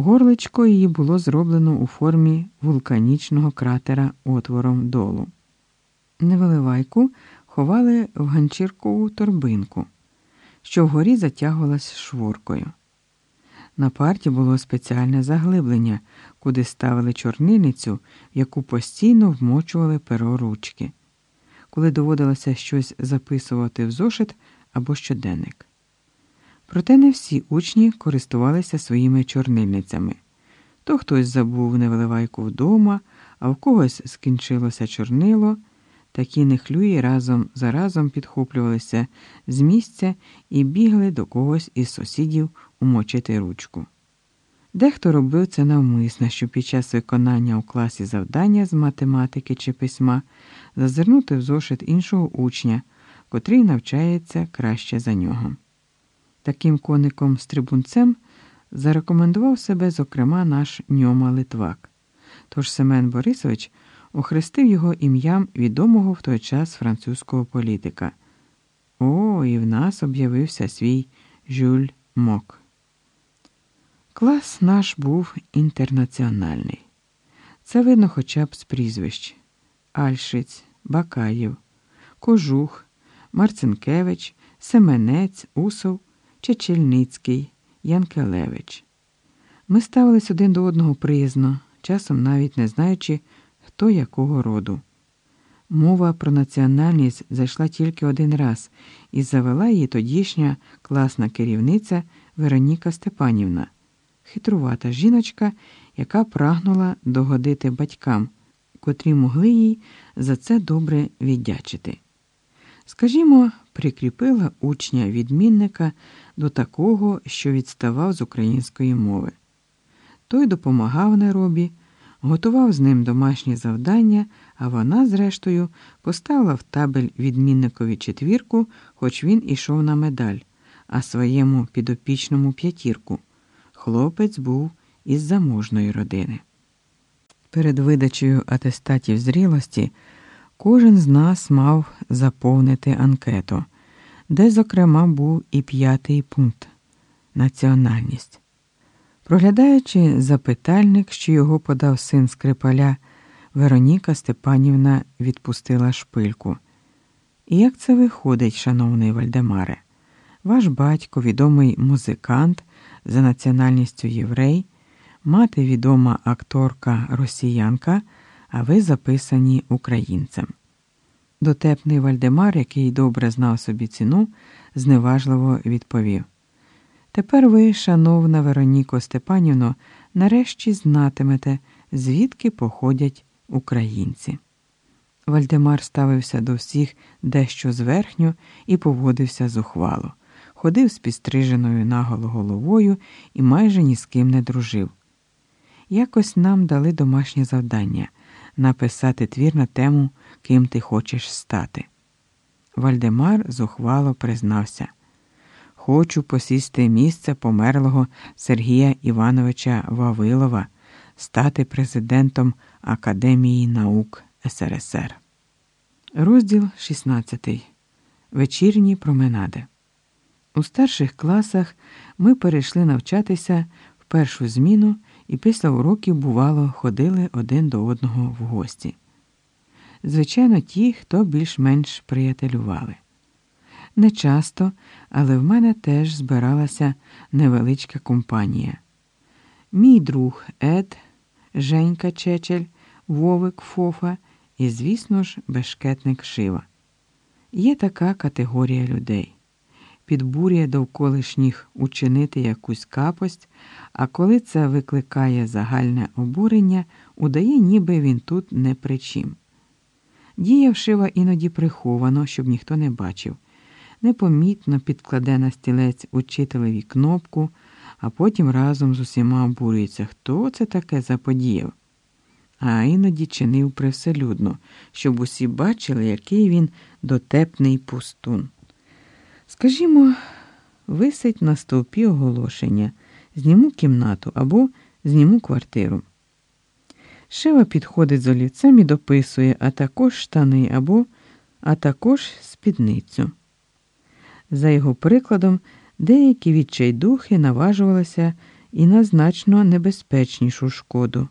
Горличко її було зроблено у формі вулканічного кратера отвором долу. Невеливайку ховали в ганчіркову торбинку, що вгорі затягувалась шворкою. На парті було спеціальне заглиблення, куди ставили чорнильницю, в яку постійно вмочували перо ручки, коли доводилося щось записувати в зошит або щоденник. Проте не всі учні користувалися своїми чорнильницями. То хтось забув невиливайку вдома, а в когось скінчилося чорнило. Такі нехлюї разом за разом підхоплювалися з місця і бігли до когось із сусідів умочити ручку. Дехто робив це навмисно, щоб під час виконання у класі завдання з математики чи письма зазирнути в зошит іншого учня, котрий навчається краще за нього. Таким коником стрибунцем зарекомендував себе, зокрема, наш ньома Литвак. Тож Семен Борисович охрестив його ім'ям відомого в той час французького політика. О, і в нас об'явився свій Жюль Мок. Клас наш був інтернаціональний. Це видно хоча б з прізвищ Альшиць, Бакаєв, Кожух, Марцинкевич, Семенець, Усов, Чечельницький, Янкелевич. Ми ставились один до одного приязно, часом навіть не знаючи, хто якого роду. Мова про національність зайшла тільки один раз і завела її тодішня класна керівниця Вероніка Степанівна, хитрувата жіночка, яка прагнула догодити батькам, котрі могли їй за це добре віддячити. Скажімо, прикріпила учня відмінника до такого, що відставав з української мови. Той допомагав неробі готував з ним домашні завдання, а вона, зрештою, поставила в табель відмінникові четвірку, хоч він ішов на медаль, а своєму підопічному п'ятірку. Хлопець був із заможної родини. Перед видачею атестатів зрілості кожен з нас мав заповнити анкету, де, зокрема, був і п'ятий пункт національність. Проглядаючи запитальник, що його подав син Скрипаля, Вероніка Степанівна відпустила шпильку. І як це виходить, шановний Вальдемаре? Ваш батько, відомий музикант за національністю єврей, мати відома акторка росіянка, а ви записані українцем. Дотепний Вальдемар, який добре знав собі ціну, зневажливо відповів. Тепер ви, шановна Вероніко Степанівно, нарешті знатимете, звідки походять українці. Вальдемар ставився до всіх дещо зверхньо і поводився зухвало, ходив з підстриженою наголо головою і майже ні з ким не дружив. Якось нам дали домашнє завдання написати твір на тему, ким ти хочеш стати. Вальдемар зухвало признався. Хочу посісти місце померлого Сергія Івановича Вавилова, стати президентом Академії наук СРСР. Розділ 16. Вечірні променади. У старших класах ми перейшли навчатися в першу зміну і після уроків, бувало, ходили один до одного в гості. Звичайно, ті, хто більш-менш приятелювали. Не часто, але в мене теж збиралася невеличка компанія. Мій друг Ед, Женька Чечель, Вовик Фофа і, звісно ж, бешкетник Шива. Є така категорія людей. Підбурює довколишніх учинити якусь капость, а коли це викликає загальне обурення, удає, ніби він тут не при чим. Діяв Шива іноді приховано, щоб ніхто не бачив непомітно підкладе на стілець учителеві кнопку, а потім разом з усіма обурюється, хто це таке заподіяв. А іноді чинив привселюдно, щоб усі бачили, який він дотепний пустун. Скажімо, висить на стовпі оголошення, зніму кімнату або зніму квартиру. Шива підходить з олівцем і дописує, а також штани або а також спідницю. За його прикладом, деякі відчайдухи наважувалися і на значно небезпечнішу шкоду.